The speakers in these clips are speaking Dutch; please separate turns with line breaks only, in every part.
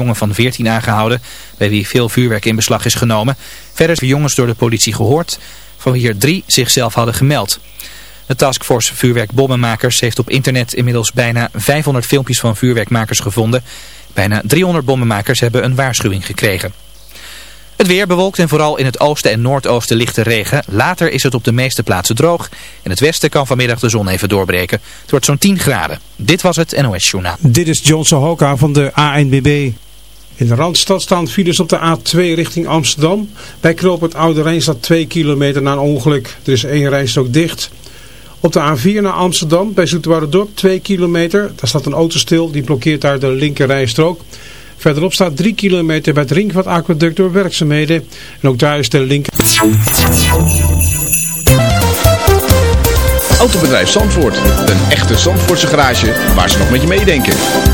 jongen van 14 aangehouden, bij wie veel vuurwerk in beslag is genomen. Verder zijn jongens door de politie gehoord, van wie er drie zichzelf hadden gemeld. De taskforce vuurwerkbommenmakers heeft op internet inmiddels bijna 500 filmpjes van vuurwerkmakers gevonden. Bijna 300 bommenmakers hebben een waarschuwing gekregen. Het weer bewolkt en vooral in het oosten en noordoosten lichte regen. Later is het op de meeste plaatsen droog. In het westen kan vanmiddag de zon even doorbreken. Het wordt zo'n 10 graden. Dit was het NOS Journaal.
Dit is John Sohoka van de ANBB. In de Randstad staan files op de A2 richting Amsterdam. Bij Knoop het Oude Rijn staat 2 kilometer na een ongeluk. Er is één rijstrook dicht. Op de A4 naar Amsterdam bij Dorp 2 kilometer. Daar staat een auto stil, die blokkeert daar de linker rijstrook. Verderop staat 3 kilometer bij het Ringvat Aquaduct door werkzaamheden. En ook daar is de linker...
Autobedrijf Zandvoort. Een echte Zandvoortse garage waar ze nog met je meedenken.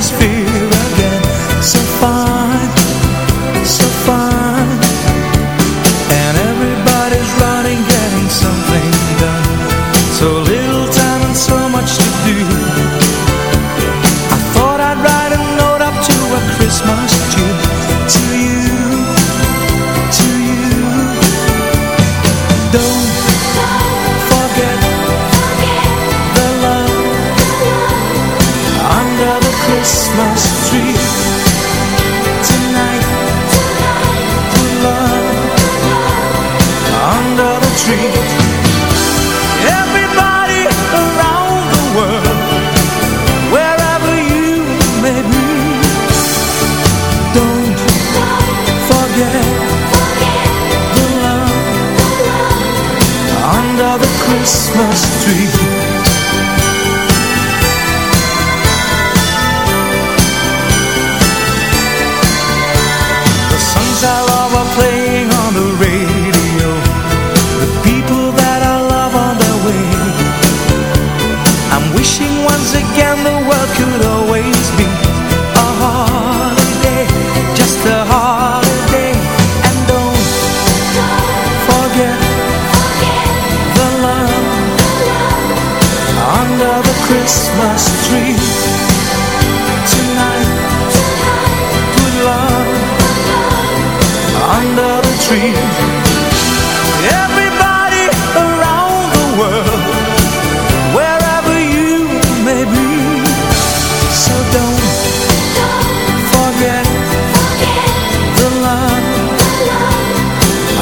suspiro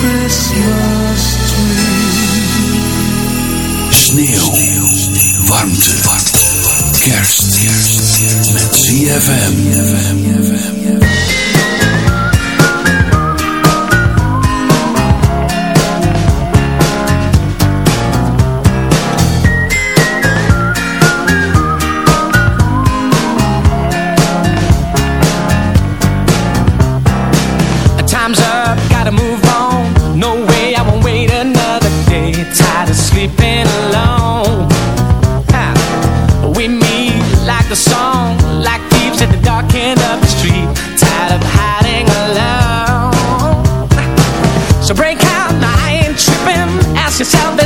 Christmas tree.
Sneeuw, warmte, kerst, met
C F M. break out. Now I ain't tripping. Ask yourself.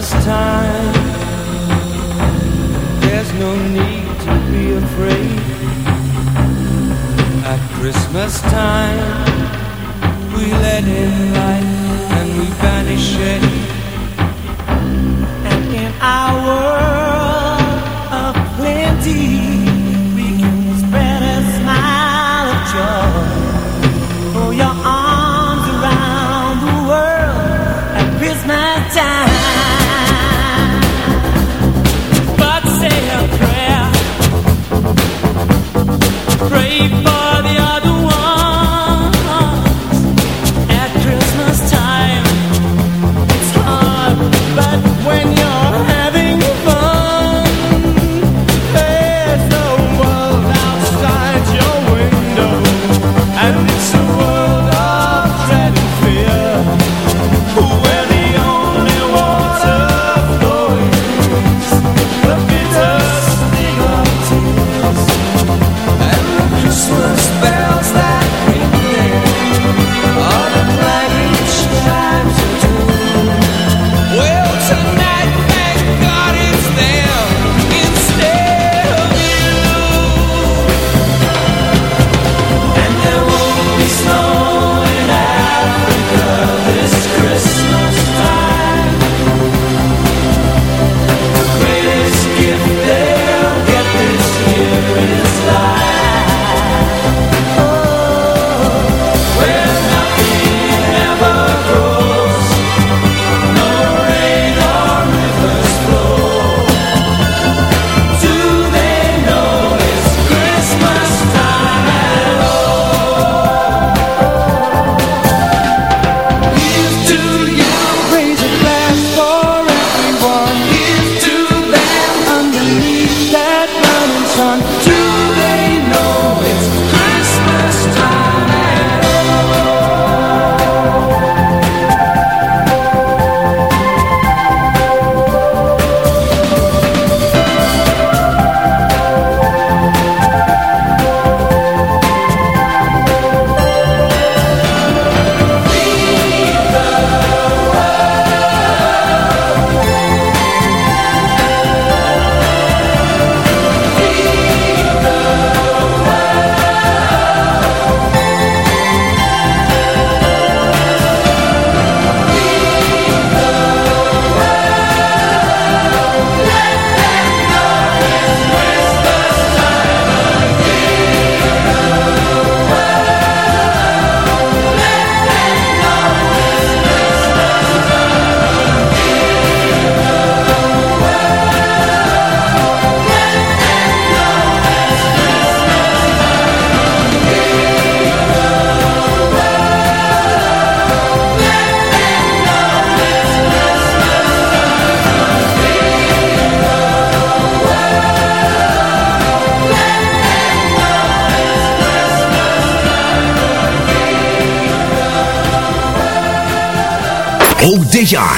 first time. There's no need to be afraid. At Christmas time, we let
him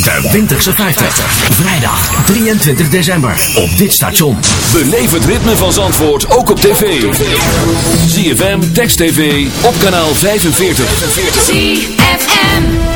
De Winterse 50. Vrijdag 23 december op dit station.
Beleef het ritme van Zandvoort ook op tv. ZFM, Text TV, op kanaal 45.
ZFM.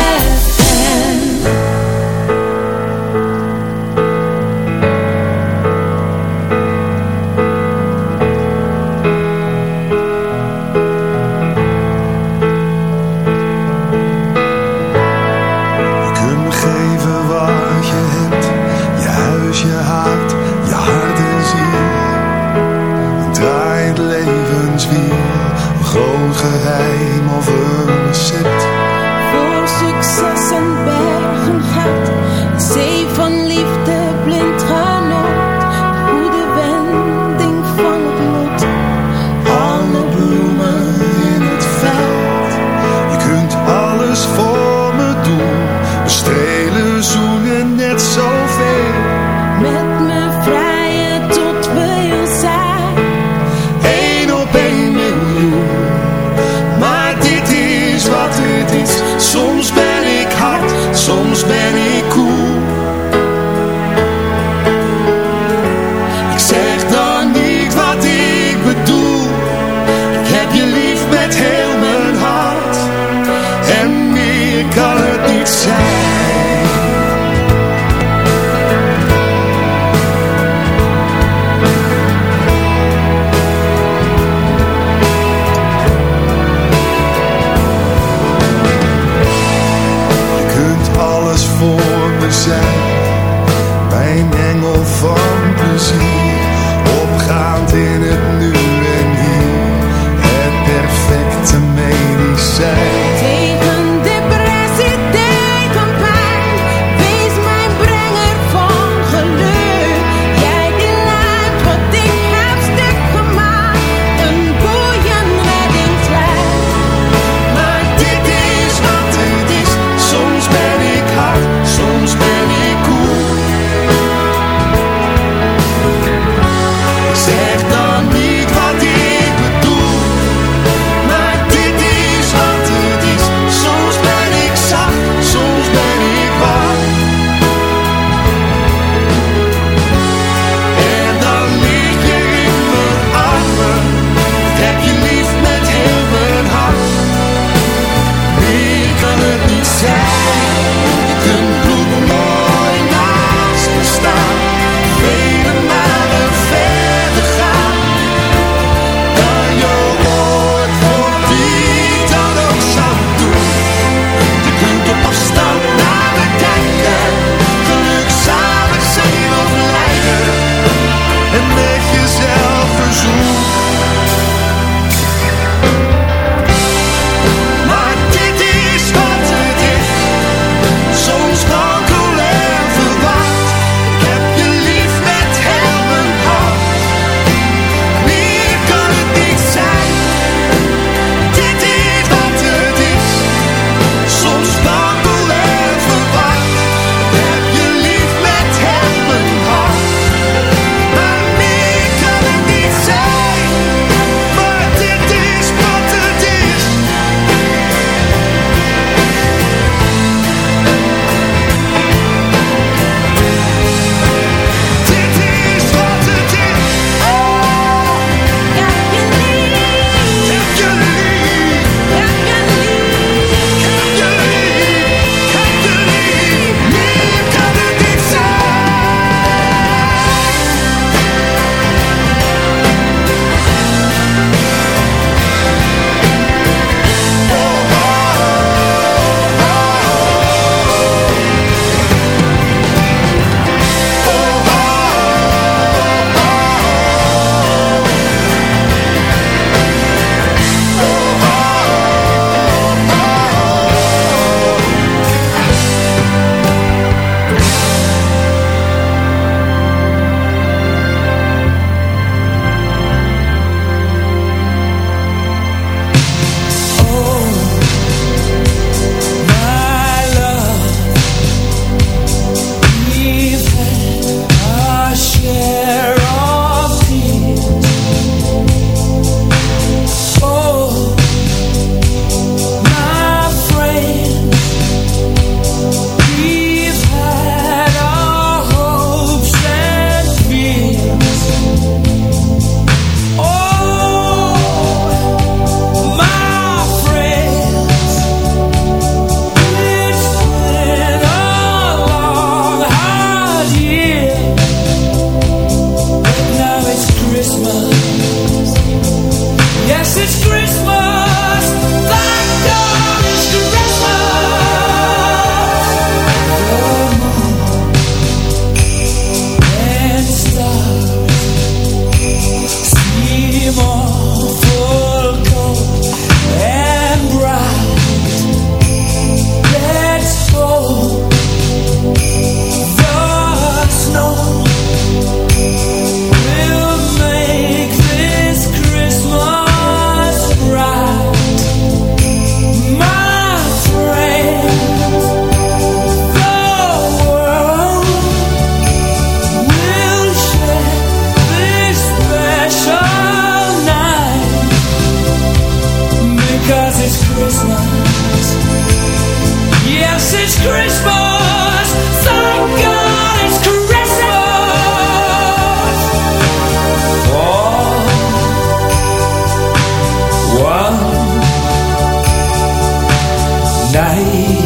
night.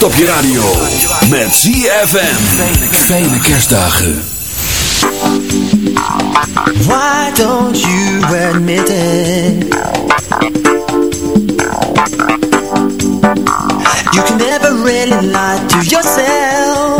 kerst op je radio. Met ZFM. Fijne kerstdagen.
Why don't you admit it? You can never really lie to yourself.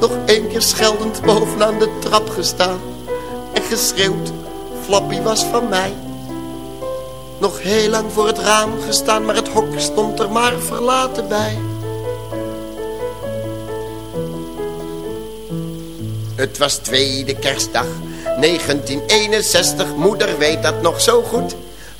Nog één keer scheldend bovenaan de trap gestaan. En geschreeuwd, Flappy was van mij. Nog heel lang voor het raam gestaan, maar het hok stond er maar verlaten bij. Het was tweede kerstdag, 1961, moeder weet dat nog zo goed.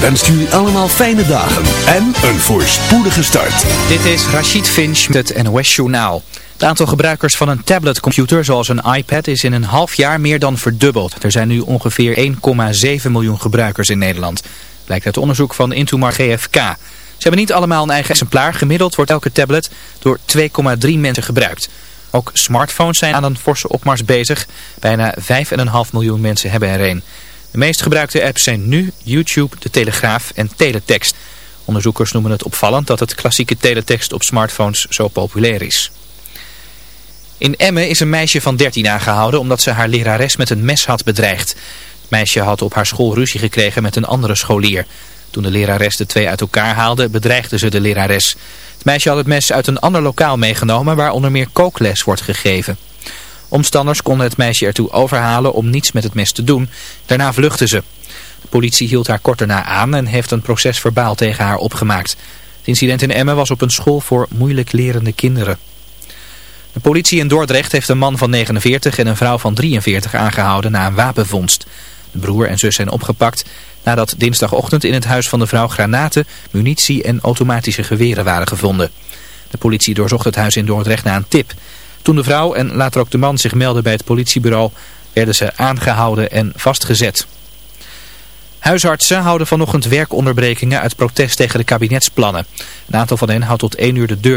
Wenst jullie allemaal fijne dagen en een voorspoedige start.
Dit is Rachid Finch met het NOS Journaal. Het aantal gebruikers van een tabletcomputer zoals een iPad is in een half jaar meer dan verdubbeld. Er zijn nu ongeveer 1,7 miljoen gebruikers in Nederland. Blijkt uit onderzoek van Intumar GFK. Ze hebben niet allemaal een eigen exemplaar. Gemiddeld wordt elke tablet door 2,3 mensen gebruikt. Ook smartphones zijn aan een forse opmars bezig. Bijna 5,5 miljoen mensen hebben er een. De meest gebruikte apps zijn nu YouTube, De Telegraaf en Teletext. Onderzoekers noemen het opvallend dat het klassieke teletext op smartphones zo populair is. In Emmen is een meisje van 13 aangehouden omdat ze haar lerares met een mes had bedreigd. Het meisje had op haar school ruzie gekregen met een andere scholier. Toen de lerares de twee uit elkaar haalde, bedreigde ze de lerares. Het meisje had het mes uit een ander lokaal meegenomen waar onder meer kookles wordt gegeven. Omstanders konden het meisje ertoe overhalen om niets met het mes te doen. Daarna vluchtte ze. De politie hield haar kort daarna aan en heeft een proces verbaal tegen haar opgemaakt. Het incident in Emmen was op een school voor moeilijk lerende kinderen. De politie in Dordrecht heeft een man van 49 en een vrouw van 43 aangehouden na een wapenvondst. De broer en zus zijn opgepakt nadat dinsdagochtend in het huis van de vrouw granaten, munitie en automatische geweren waren gevonden. De politie doorzocht het huis in Dordrecht na een tip. Toen de vrouw en later ook de man zich meldden bij het politiebureau, werden ze aangehouden en vastgezet. Huisartsen houden vanochtend werkonderbrekingen uit protest tegen de kabinetsplannen. Een aantal van hen houdt tot één uur de deur.